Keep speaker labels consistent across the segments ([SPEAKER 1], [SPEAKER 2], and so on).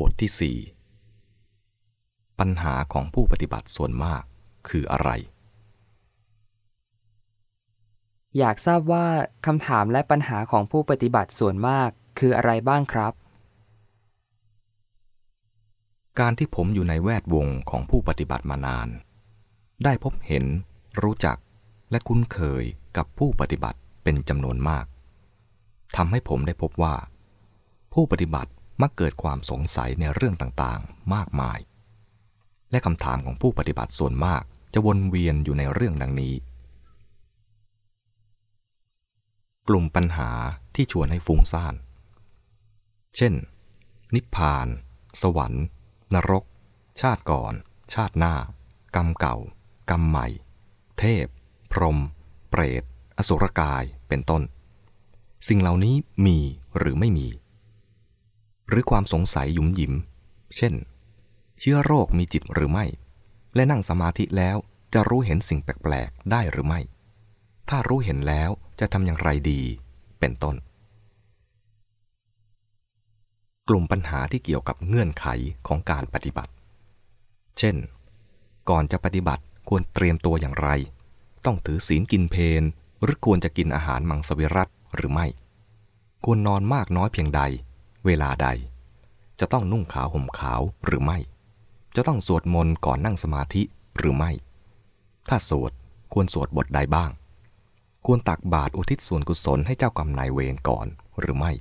[SPEAKER 1] บทที่ 4 ปัญหาของผู้ปฏิบัติส่วนมากคืออะไร
[SPEAKER 2] อยากทราบว่าคำถามและปัญหาของผู้ปฏิบัติส่วนมากคืออะไรบ้างครับ
[SPEAKER 1] การที่ผมอยู่ในแวดวงของผู้ปฏิบัติมานาน ได้พบเห็น รู้จักและคุ้นเคยกับผู้ปฏิบัติเป็นจำนวนมากทำให้ผมได้พบว่า ผู้ปฏิบัติ มักเกิดความสงสัยในเรื่องต่างๆ มากมาย และคำถามของผู้ปฏิบัติส่วนมากจะวนเวียนอยู่ในเรื่องดังนี้ กลุ่มปัญหาที่ชวนให้ฟุ้งซ่าน เช่น นิพพาน สวรรค์ นรก ชาติก่อน ชาติหน้า กรรมเก่า กรรมใหม่ เทพ พรหมเปรต อสุรกาย เป็นต้น สิ่งเหล่านี้มีหรือไม่มี หรือความสงสัยหยุมหยิม เช่น เชื้อโรคมีจิตหรือไม่ และนั่งสมาธิแล้วจะรู้เห็นสิ่งแปลก ๆ ได้หรือไม่ ถ้ารู้เห็นแล้วจะทำอย่างไรดี เป็นต้น กลุ่มปัญหาที่เกี่ยวกับเงื่อนไขของการปฏิบัติ เช่น ก่อนจะปฏิบัติควรเตรียมตัวอย่างไร ต้องถือศีลกินเพนหรือควรจะกินอาหารมังสวิรัตหรือไม่ ควรนอนมากน้อยเพียงใด เวลาใด จะต้องนุ่งขาวห่มขาวหรือไม่ จะต้องสวดมนต์ก่อนนั่งสมาธิหรือไม่ ถ้าสวดควรสวดบทใดบ้าง ควรตักบาตรอุทิศส่วนกุศลให้เจ้ากรรมนายเวรก่อนหรือไม่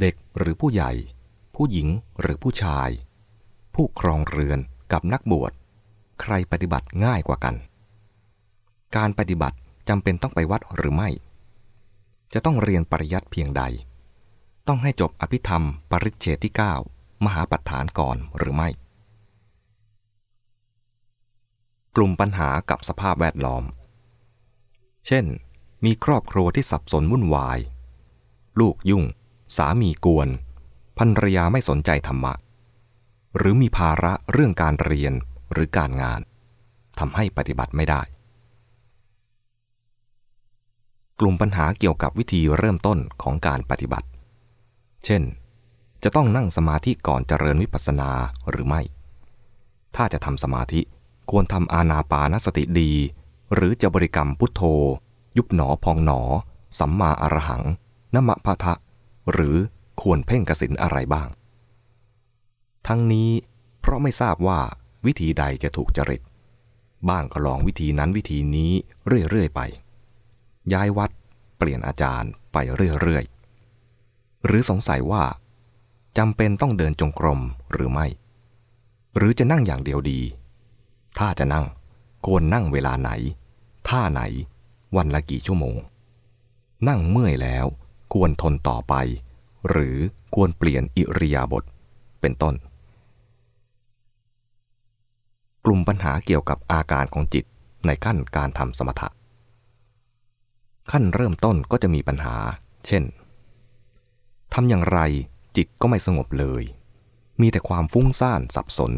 [SPEAKER 1] เด็กหรือผู้ใหญ่ ผู้หญิงหรือผู้ชาย ผู้ครองเรือนกับนักบวช ใครปฏิบัติง่ายกว่ากัน การปฏิบัติจำเป็นต้องไปวัดหรือไม่ จะต้องเรียนปริยัติเพียงใด ต้องให้จบอภิธรรมปริเชตที่ 9 มหาปัฏฐานก่อนหรือไม่ กลุ่มปัญหากับสภาพแวดล้อม เช่น มีครอบครัวที่สับสนวุ่นวาย ลูกยุ่ง สามีกวนภรรยาไม่สนใจธรรมะ หรือมีภาระเรื่องการเรียนหรือการงานทำให้ปฏิบัติไม่ได้ กลุ่มปัญหาเกี่ยวกับวิธีเริ่มต้นของการปฏิบัติ เช่น จะต้องนั่งสมาธิก่อนเจริญวิปัสสนาหรือไม่ ถ้าจะทำสมาธิควรทำอานาปานสติดี หรือจะบริกรรมพุทโธ ยุบหนอพองหนอ สัมมาอรหังนมะพะทะ หรือควรเพ่งกสินอะไรบ้าง ทั้งนี้เพราะไม่ทราบว่าวิธีใดจะถูกจริต บ้างก็ลองวิธีนั้นวิธีนี้เรื่อยๆไป ย้ายวัด เปลี่ยนอาจารย์ไปเรื่อยๆ หรือสงสัยว่าจำเป็นต้องเดินจงกรมหรือไม่ หรือจะนั่งอย่างเดียวดี ถ้าจะนั่งควรนั่งเวลาไหน ท่าไหน วันละกี่ชั่วโมง นั่งเมื่อยแล้วควรทนต่อไป หรือควรเปลี่ยนอิริยาบถเป็นต้น กลุ่มปัญหาเกี่ยวกับอาการของจิตในขั้นการทำสมถะ ขั้นเริ่มต้นก็จะมีปัญหา เช่น ทำอย่างไรจิตก็ไม่สงบเลย มีแต่ความฟุ้งซ่านสับสน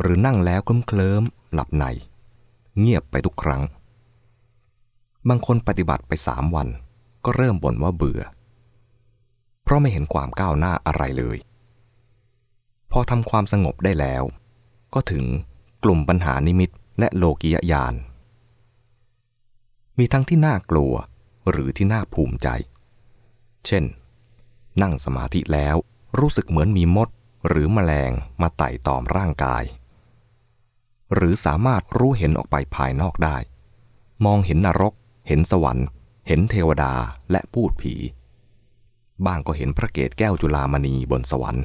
[SPEAKER 1] หรือนั่งแล้วเคลิ้มเคลิ้มหลับใน เงียบไปทุกครั้ง บางคนปฏิบัติไปสามวัน ก็เริ่มบ่นว่าเบื่อ เพราะไม่เห็นความก้าวหน้าอะไรเลย พอทำความสงบได้แล้ว ก็ถึงกลุ่มปัญหานิมิตและโลกิยญาณมีทั้งที่น่ากลัวหรือที่น่าภูมิใจ เช่น นั่งสมาธิแล้วรู้สึกเหมือนมีมดหรือมแมลงมาไต่ตอมร่างกาย หรือสามารถรู้เห็นออกไปภายนอกได้ มองเห็นนรก เห็นสวรรค์ เห็นเทวดาและพูดผี บ้างก็เห็นพระเกศแก้วจุลามณีบนสวรรค์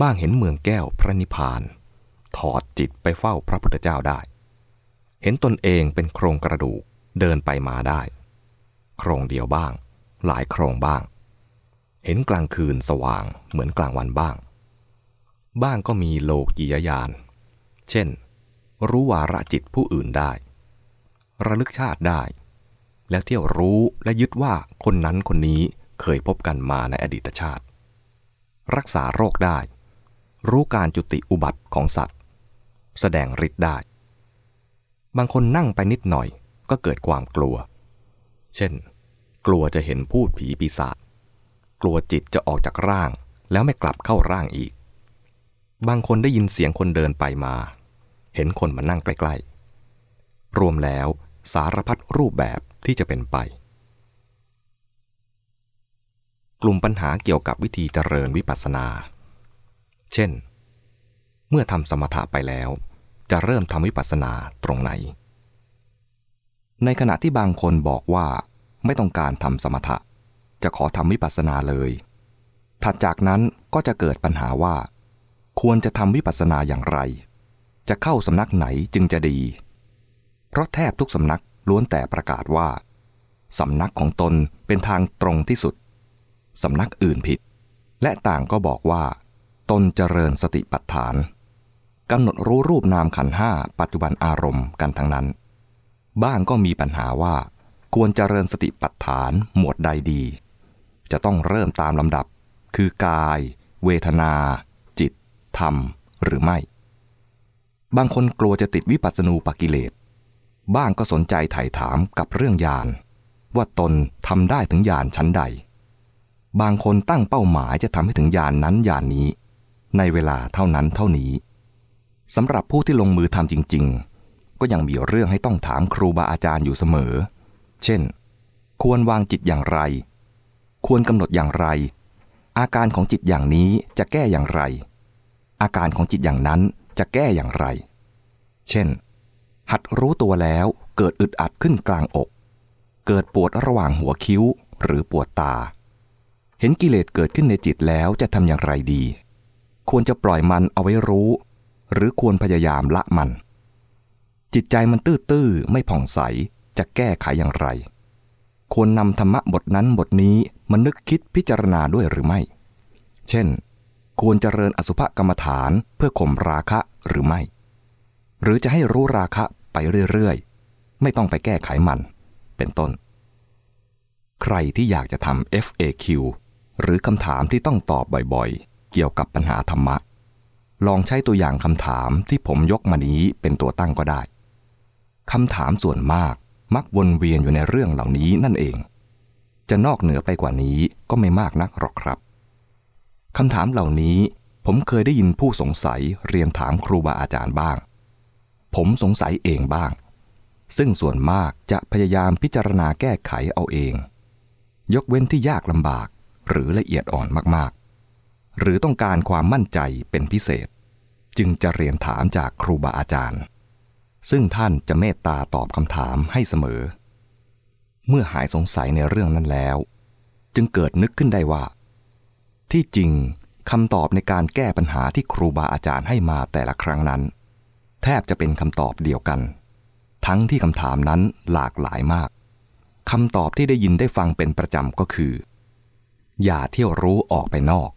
[SPEAKER 1] บ้างเห็นเมืองแก้วพระนิพพาน ถอดจิตไปเฝ้าพระพุทธเจ้าได้ เห็นตนเองเป็นโครงกระดูกเดินไปมาได้ โครงเดียวบ้าง หลายโครงบ้าง เห็นกลางคืนสว่างเหมือนกลางวันบ้าง บ้างก็มีโลกียญาณ เช่น รู้วาระจิตผู้อื่นได้ ระลึกชาติได้ แล้วเที่ยวรู้และยึดว่าคนนั้นคนนี้เคยพบกันมาในอดีตชาติ รักษาโรคได้ รู้การจุติอุบัติของสัตว์ แสดงฤทธิ์ได้ บางคนนั่งไปนิดหน่อยก็เกิดความกลัว เช่น กลัวจะเห็นพูดผีปีศาจ กลัวจิตจะออกจากร่าง แล้วไม่กลับเข้าร่างอีก บางคนได้ยินเสียงคนเดินไปมา เห็นคนมานั่งใกล้ๆ รวมแล้วสารพัดรูปแบบที่จะเป็นไป กลุ่มปัญหาเกี่ยวกับวิธีเจริญวิปัสสนา เช่น เมื่อทำสมถะไปแล้ว จะเริ่มทำวิปัสสนาตรงไหน ในขณะที่บางคนบอกว่าไม่ต้องการทำสมถะ จะขอทำวิปัสสนาเลย ถัดจากนั้นก็จะเกิดปัญหาว่า ควรจะทำวิปัสสนาอย่างไร จะเข้าสำนักไหนจึงจะดี เพราะแทบทุกสำนักล้วนแต่ประกาศว่าสำนักของตนเป็นทางตรงที่สุด สำนักอื่นผิด และต่างก็บอกว่า ตนเจริญสติปัฏฐานกำหนดรู้รูปนามขันห้าปัจจุบันอารมณ์กันทั้งนั้น บ้างก็มีปัญหาว่า ควรเจริญสติปัฏฐานหมวดใดดี จะต้องเริ่มตามลำดับ คือกาย เวทนา จิต ธรรม หรือไม่ บางคนกลัวจะติดวิปัสสนูปกิเลส บ้างก็สนใจไถ่ถามกับเรื่องญาณว่าตนทำได้ถึงญาณชั้นใด บางคนตั้งเป้าหมายจะทำให้ถึงญาณนนั้นญาณนนี้ ในเวลาเท่านั้นเท่านี้สำหรับผู้ที่ลงมือทำจริง ๆ ก็ยังมีเรื่องให้ต้องถามครูบาอาจารย์อยู่เสมอ เช่น ควรวางจิตอย่างไร ควรกำหนดอย่างไร อาการของจิตอย่างนี้จะแก้อย่างไร อาการของจิตอย่างนั้นจะแก้อย่างไร เช่น หัดรู้ตัวแล้วเกิดอึดอัดขึ้นกลางอก เกิดปวดระหว่างหัวคิ้วหรือปวดตา เห็นกิเลสเกิดขึ้นในจิตแล้วจะทำอย่างไรดี ควรจะปล่อยมันเอาไว้รู้ หรือควรพยายามละมัน จิตใจมันตื้อๆไม่ผ่องใสจะแก้ไขอย่างไร ควรนำธรรมะบทนั้นบทนี้มานึกคิดพิจารณาด้วยหรือไม่ เช่น ควรเจริญอสุภกรรมฐานเพื่อข่มราคะหรือไม่ หรือจะให้รู้ราคะไปเรื่อยๆ ไม่ต้องไปแก้ไขมัน เป็นต้น ใครที่อยากจะทำ FAQ หรือคำถามที่ต้องตอบบ่อยๆ เกี่ยวกับปัญหาธรรมะ ลองใช้ตัวอย่างคำถามที่ผมยกมานี้เป็นตัวตั้งก็ได้คำถามส่วนมาก มักวนเวียนอยู่ในเรื่องเหล่านี้นั่นเอง จะนอกเหนือไปกว่านี้ก็ไม่มากนักหรอกครับคำถามเหล่านี้ผมเคยได้ยินผู้สงสัยเรียนถามครูบาอาจารย์บ้าง ผมสงสัยเองบ้าง ซึ่งส่วนมากจะพยายามพิจารณาแก้ไขเอาเอง ยกเว้นที่ยากลำบากหรือละเอียดอ่อนมากๆ หรือต้องการความมั่นใจเป็นพิเศษ จึงจะเรียนถามจากครูบาอาจารย์ ซึ่งท่านจะเมตตาตอบคำถามให้เสมอ เมื่อหายสงสัยในเรื่องนั้นแล้ว จึงเกิดนึกขึ้นได้ว่า ที่จริงคำตอบในการแก้ปัญหาที่ครูบาอาจารย์ให้มาแต่ละครั้งนั้น แทบจะเป็นคำตอบเดียวกัน ทั้งที่คำถามนั้นหลากหลายมากคำตอบที่ได้ยินได้ฟังเป็นประจำก็คือ อย่าเที่ยวรู้ออกไปนอก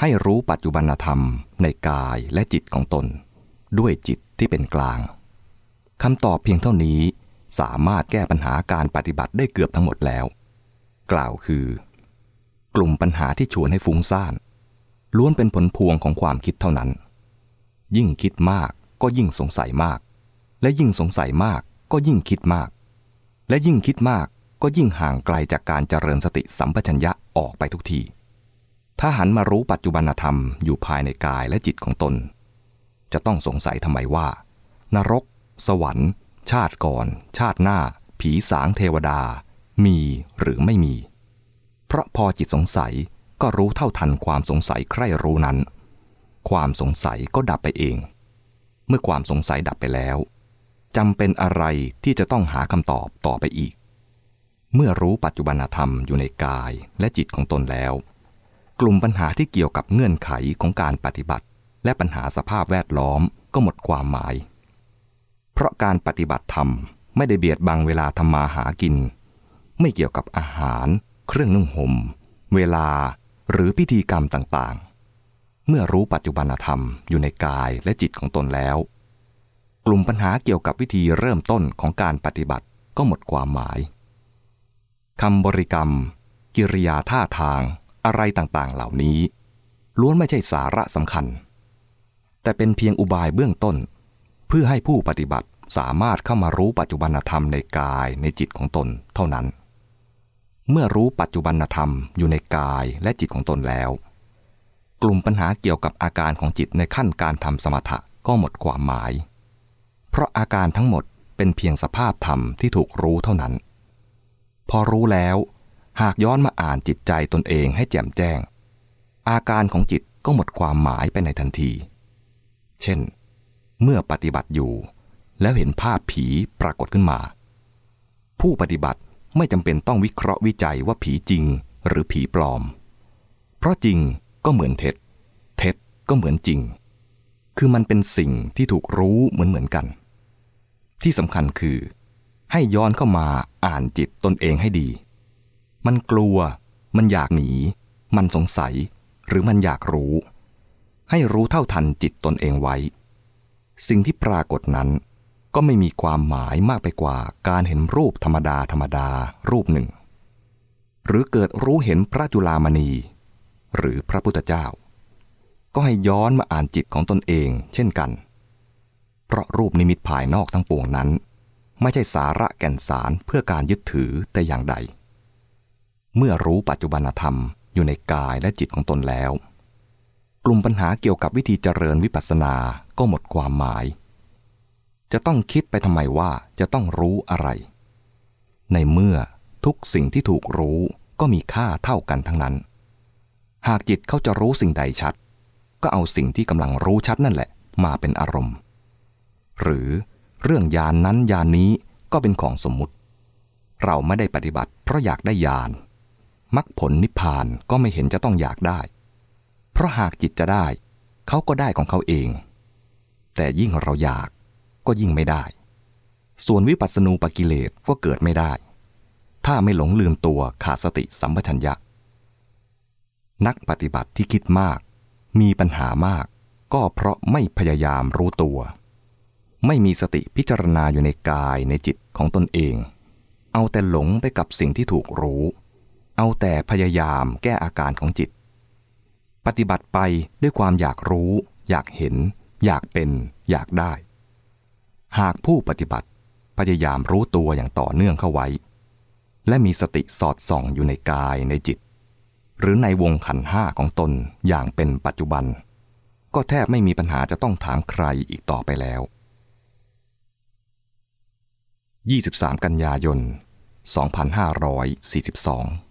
[SPEAKER 1] ให้รู้ปัจจุบันธรรมในกายและจิตของตน ด้วยจิตที่เป็นกลาง คำตอบเพียงเท่านี้ สามารถแก้ปัญหาการปฏิบัติได้เกือบทั้งหมดแล้ว กล่าวคือ กลุ่มปัญหาที่ชวนให้ฟุ้งซ่านล้วนเป็นผลพวงของความคิดเท่านั้น ยิ่งคิดมากก็ยิ่งสงสัยมาก และยิ่งสงสัยมากก็ยิ่งคิดมาก และยิ่งคิดมากก็ยิ่งห่างไกลจากการเจริญสติสัมปชัญญะออกไปทุกที ถ้าหันมารู้ปัจจุบันธรรมอยู่ภายในกายและจิตของตน จะต้องสงสัยทำไมว่า นรก สวรรค์ ชาติก่อน ชาติหน้า ผีสางเทวดา มีหรือไม่มี เพราะพอจิตสงสัยก็รู้เท่าทันความสงสัยใคร่รู้นั้น ความสงสัยก็ดับไปเอง เมื่อความสงสัยดับไปแล้วจำเป็นอะไรที่จะต้องหาคำตอบต่อไปอีก เมื่อรู้ปัจจุบันธรรมอยู่ในกายและจิตของตนแล้ว กลุ่มปัญหาที่เกี่ยวกับเงื่อนไขของการปฏิบัติ และปัญหาสภาพแวดล้อมก็หมดความหมาย เพราะการปฏิบัติธรรมไม่ได้เบียดบังเวลาทำมาหากิน ไม่เกี่ยวกับอาหาร เครื่องนุ่งหม่มเวลาหรือพิธีกรรมต่างๆ เมื่อรู้ปัจจุบันธรรมอยู่ในกายและจิตของตนแล้ว กลุ่มปัญหาเกี่ยวกับวิธีเริ่มต้นของการปฏิบัติก็หมดความหมายคำบริกรรม กิริยาท่าทางอะไรต่างๆ เหล่านี้ ล้วนไม่ใช่สาระสำคัญ แต่เป็นเพียงอุบายเบื้องต้น เพื่อให้ผู้ปฏิบัติสามารถเข้ามารู้ปัจจุบันธรรมในกายในจิตของตนเท่านั้น เมื่อรู้ปัจจุบันธรรมอยู่ในกายและจิตของตนแล้ว กลุ่มปัญหาเกี่ยวกับอาการของจิตในขั้นการทำสมถะก็หมดความหมาย เพราะอาการทั้งหมดเป็นเพียงสภาพธรรมที่ถูกรู้เท่านั้น พอรู้แล้วหากย้อนมาอ่านจิตใจตนเองให้แจ่มแจ้ง อาการของจิตก็หมดความหมายไปในทันที เช่น เมื่อปฏิบัติอยู่ แล้วเห็นภาพผีปรากฏขึ้นมา ผู้ปฏิบัติไม่จำเป็นต้องวิเคราะห์วิจัยว่าผีจริงหรือผีปลอม เพราะจริงก็เหมือนเท็จ เท็จก็เหมือนจริง คือมันเป็นสิ่งที่ถูกรู้เหมือนเหมือนกัน ที่สำคัญคือ ให้ย้อนเข้ามาอ่านจิตตนเองให้ดี มันกลัว มันอยากหนี มันสงสัย หรือมันอยากรู้ ให้รู้เท่าทันจิตตนเองไว้ สิ่งที่ปรากฏนั้น ก็ไม่มีความหมายมากไปกว่าการเห็นรูปธรรมดาธรรมดารูปหนึ่ง หรือเกิดรู้เห็นพระจุลามณี หรือพระพุทธเจ้า ก็ให้ย้อนมาอ่านจิตของตนเองเช่นกัน เพราะรูปนิมิตภายนอกทั้งปวงนั้น ไม่ใช่สาระแก่นสารเพื่อการยึดถือแต่อย่างใด เมื่อรู้ปัจจุบันธรรมอยู่ในกายและจิตของตนแล้ว กลุ่มปัญหาเกี่ยวกับวิธีเจริญวิปัสสนาก็หมดความหมาย จะต้องคิดไปทำไมว่าจะต้องรู้อะไร ในเมื่อทุกสิ่งที่ถูกรู้ก็มีค่าเท่ากันทั้งนั้น หากจิตเขาจะรู้สิ่งใดชัด ก็เอาสิ่งที่กำลังรู้ชัดนั่นแหละ มาเป็นอารมณ์ หรือเรื่องยานนั้นยานนี้ก็เป็นของสมมุติ เราไม่ได้ปฏิบัติเพราะอยากได้ยานมรรคผลนิพพานก็ไม่เห็นจะต้องอยากได้ เพราะหากจิตจะได้ เขาก็ได้ของเขาเอง แต่ยิ่งเราอยากก็ยิ่งไม่ได้ ส่วนวิปัสสนูปกิเลสก็เกิดไม่ได้ ถ้าไม่หลงลืมตัวขาดสติสัมปชัญญะ นักปฏิบัติที่คิดมาก มีปัญหามาก ก็เพราะไม่พยายามรู้ตัว ไม่มีสติพิจารณาอยู่ในกายในจิตของตนเอง เอาแต่หลงไปกับสิ่งที่ถูกรู้ เอาแต่พยายามแก้อาการของจิต ปฏิบัติไปด้วยความอยากรู้ อยากเห็น อยากเป็น อยากได้ หากผู้ปฏิบัติพยายามรู้ตัวอย่างต่อเนื่องเข้าไว้ และมีสติสอดส่องอยู่ในกายในจิต หรือในวงขันห้าของตนอย่างเป็นปัจจุบัน ก็แทบไม่มีปัญหาจะต้องถามใครอีกต่อไปแล้ว 23 กันยายน 2542